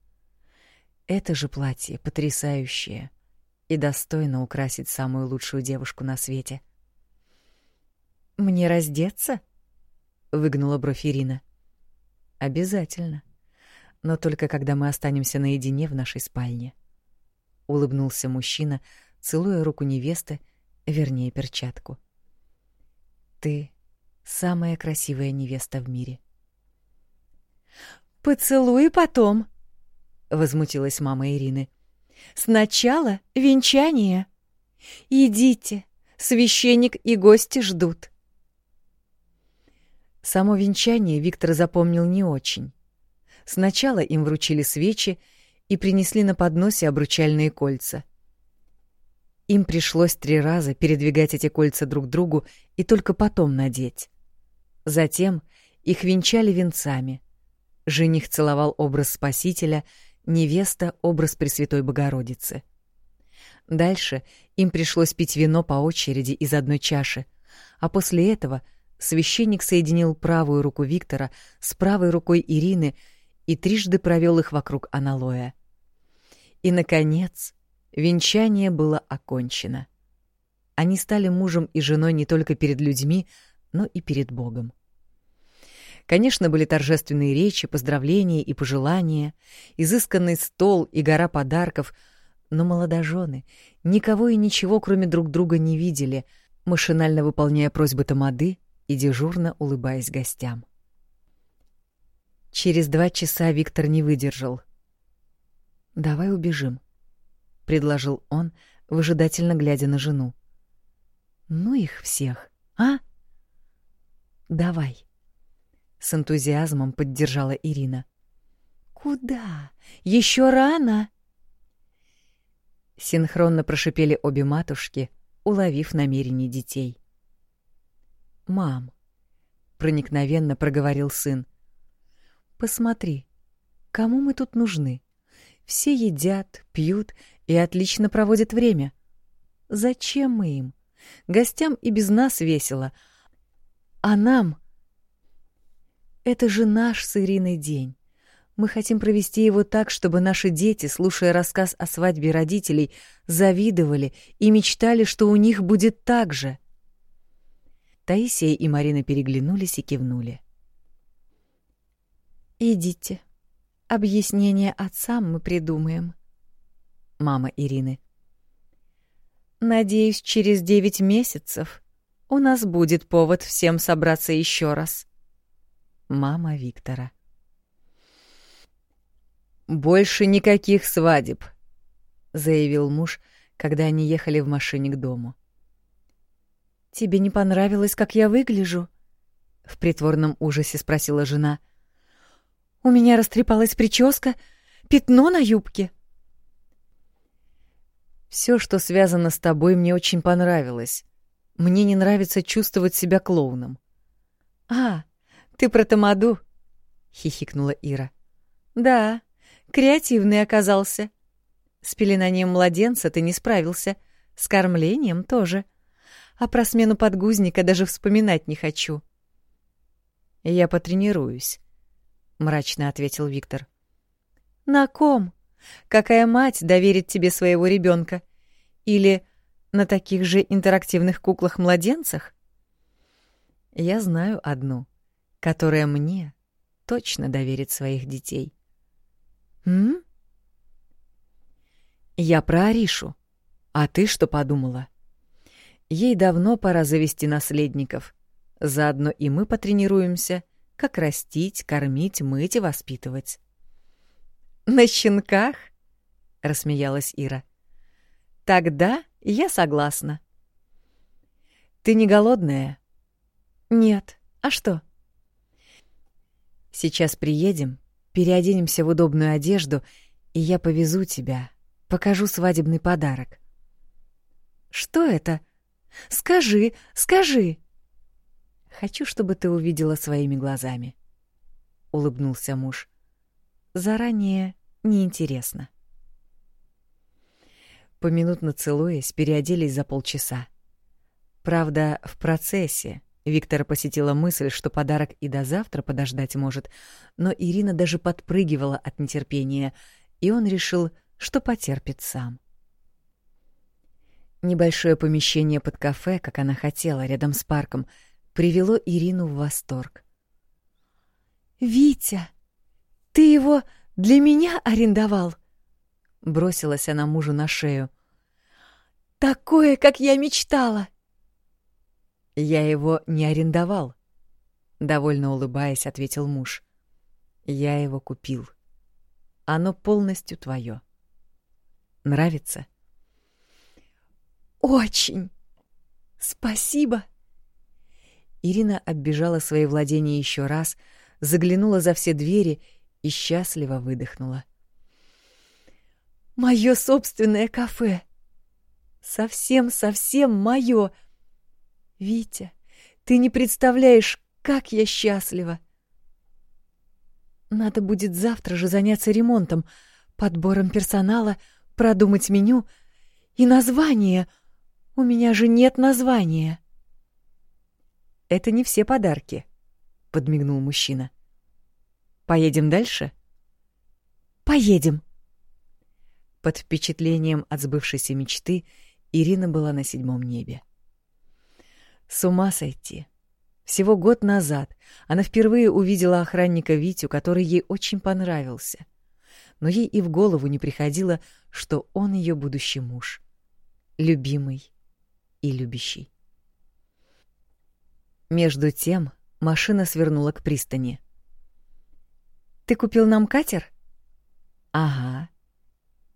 Это же платье потрясающее и достойно украсить самую лучшую девушку на свете». «Мне раздеться?» выгнула бровь Ирина. Обязательно. Но только когда мы останемся наедине в нашей спальне. Улыбнулся мужчина, целуя руку невесты, вернее, перчатку. Ты самая красивая невеста в мире. Поцелуй потом, возмутилась мама Ирины. Сначала венчание. Идите, священник и гости ждут. Само венчание Виктор запомнил не очень. Сначала им вручили свечи и принесли на подносе обручальные кольца. Им пришлось три раза передвигать эти кольца друг другу и только потом надеть. Затем их венчали венцами. Жених целовал образ Спасителя, невеста — образ Пресвятой Богородицы. Дальше им пришлось пить вино по очереди из одной чаши, а после этого — священник соединил правую руку Виктора с правой рукой Ирины и трижды провел их вокруг аналоя. И, наконец, венчание было окончено. Они стали мужем и женой не только перед людьми, но и перед Богом. Конечно, были торжественные речи, поздравления и пожелания, изысканный стол и гора подарков, но молодожены никого и ничего, кроме друг друга, не видели, машинально выполняя просьбы Тамады и дежурно улыбаясь гостям. Через два часа Виктор не выдержал. «Давай убежим», — предложил он, выжидательно глядя на жену. «Ну их всех, а?» «Давай», — с энтузиазмом поддержала Ирина. «Куда? Еще рано!» Синхронно прошипели обе матушки, уловив намерение детей. «Мам», — проникновенно проговорил сын, — «посмотри, кому мы тут нужны? Все едят, пьют и отлично проводят время. Зачем мы им? Гостям и без нас весело. А нам? Это же наш с Ириной день. Мы хотим провести его так, чтобы наши дети, слушая рассказ о свадьбе родителей, завидовали и мечтали, что у них будет так же. Таисия и Марина переглянулись и кивнули. «Идите. Объяснение отцам мы придумаем». Мама Ирины. «Надеюсь, через девять месяцев у нас будет повод всем собраться еще раз». Мама Виктора. «Больше никаких свадеб», — заявил муж, когда они ехали в машине к дому. «Тебе не понравилось, как я выгляжу?» — в притворном ужасе спросила жена. «У меня растрепалась прическа, пятно на юбке». Все, что связано с тобой, мне очень понравилось. Мне не нравится чувствовать себя клоуном». «А, ты про Тамаду?» — хихикнула Ира. «Да, креативный оказался. С пеленанием младенца ты не справился, с кормлением тоже» а про смену подгузника даже вспоминать не хочу. «Я потренируюсь», — мрачно ответил Виктор. «На ком? Какая мать доверит тебе своего ребенка? Или на таких же интерактивных куклах-младенцах?» «Я знаю одну, которая мне точно доверит своих детей». «М?» «Я про Аришу. А ты что подумала?» Ей давно пора завести наследников. Заодно и мы потренируемся, как растить, кормить, мыть и воспитывать. «На щенках?» — рассмеялась Ира. «Тогда я согласна». «Ты не голодная?» «Нет. А что?» «Сейчас приедем, переоденемся в удобную одежду, и я повезу тебя, покажу свадебный подарок». «Что это? Скажи, скажи!» «Хочу, чтобы ты увидела своими глазами», — улыбнулся муж. «Заранее неинтересно». Поминутно целуясь, переоделись за полчаса. Правда, в процессе Виктора посетила мысль, что подарок и до завтра подождать может, но Ирина даже подпрыгивала от нетерпения, и он решил, что потерпит сам. Небольшое помещение под кафе, как она хотела, рядом с парком, привело Ирину в восторг. «Витя, ты его для меня арендовал?» Бросилась она мужу на шею. «Такое, как я мечтала!» «Я его не арендовал», — довольно улыбаясь, ответил муж. «Я его купил. Оно полностью твое. Нравится?» «Очень! Спасибо!» Ирина оббежала свои владения еще раз, заглянула за все двери и счастливо выдохнула. Мое собственное кафе. Совсем-совсем мое. Витя, ты не представляешь, как я счастлива. Надо будет завтра же заняться ремонтом, подбором персонала, продумать меню и название. У меня же нет названия. Это не все подарки, подмигнул мужчина. Поедем дальше? Поедем. Под впечатлением от сбывшейся мечты Ирина была на седьмом небе. С ума сойти. Всего год назад она впервые увидела охранника Витю, который ей очень понравился. Но ей и в голову не приходило, что он ее будущий муж. Любимый и любящий. Между тем машина свернула к пристани. «Ты купил нам катер?» «Ага»,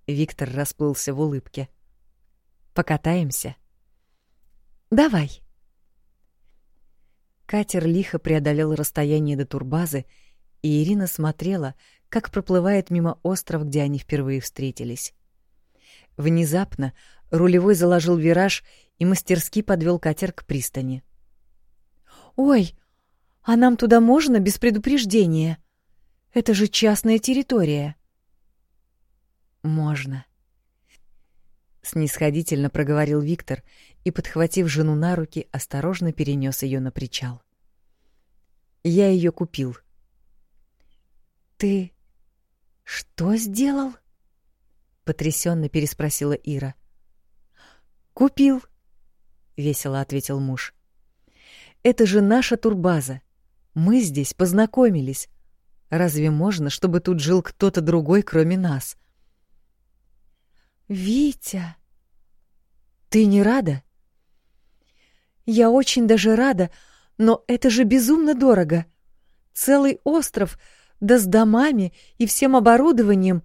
Виктор расплылся в улыбке. Покатаемся. Давай. Катер лихо преодолел расстояние до турбазы, и Ирина смотрела, как проплывает мимо острова, где они впервые встретились. Внезапно рулевой заложил вираж и мастерски подвел катер к пристани. «Ой, а нам туда можно без предупреждения? Это же частная территория!» можно. Снисходительно проговорил Виктор и, подхватив жену на руки, осторожно перенес ее на причал. Я ее купил. Ты что сделал? потрясенно переспросила Ира. Купил, весело ответил муж. Это же наша турбаза. Мы здесь познакомились. Разве можно, чтобы тут жил кто-то другой, кроме нас? «Витя!» «Ты не рада?» «Я очень даже рада, но это же безумно дорого. Целый остров, да с домами и всем оборудованием.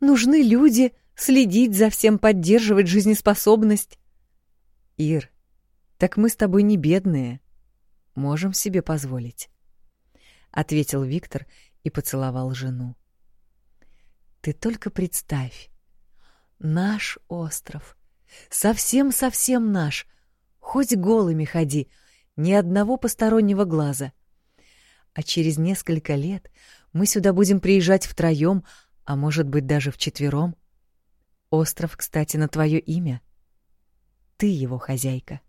Нужны люди, следить за всем, поддерживать жизнеспособность». «Ир, так мы с тобой не бедные. Можем себе позволить», — ответил Виктор и поцеловал жену. «Ты только представь, Наш остров. Совсем-совсем наш. Хоть голыми ходи, ни одного постороннего глаза. А через несколько лет мы сюда будем приезжать втроем, а может быть даже вчетвером. Остров, кстати, на твое имя. Ты его хозяйка.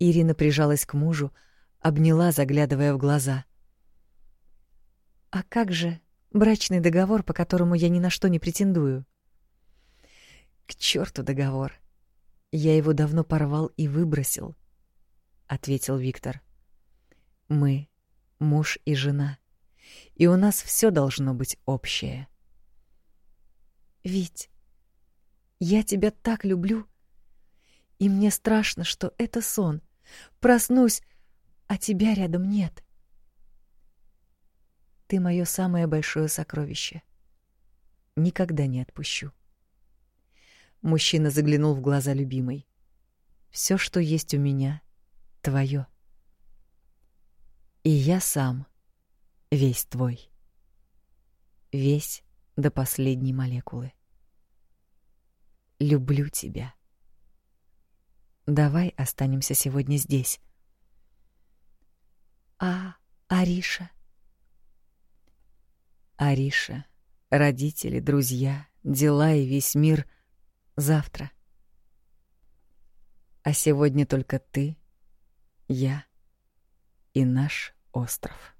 Ирина прижалась к мужу, обняла, заглядывая в глаза. «А как же брачный договор, по которому я ни на что не претендую?» К черту договор. Я его давно порвал и выбросил, ответил Виктор. Мы муж и жена, и у нас все должно быть общее. Ведь я тебя так люблю, и мне страшно, что это сон. Проснусь, а тебя рядом нет. Ты мое самое большое сокровище. никогда не отпущу. Мужчина заглянул в глаза любимой. Все, что есть у меня, твое. И я сам весь твой. Весь до последней молекулы. Люблю тебя. Давай останемся сегодня здесь. А Ариша? Ариша, родители, друзья, дела и весь мир завтра. А сегодня только ты, я и наш остров.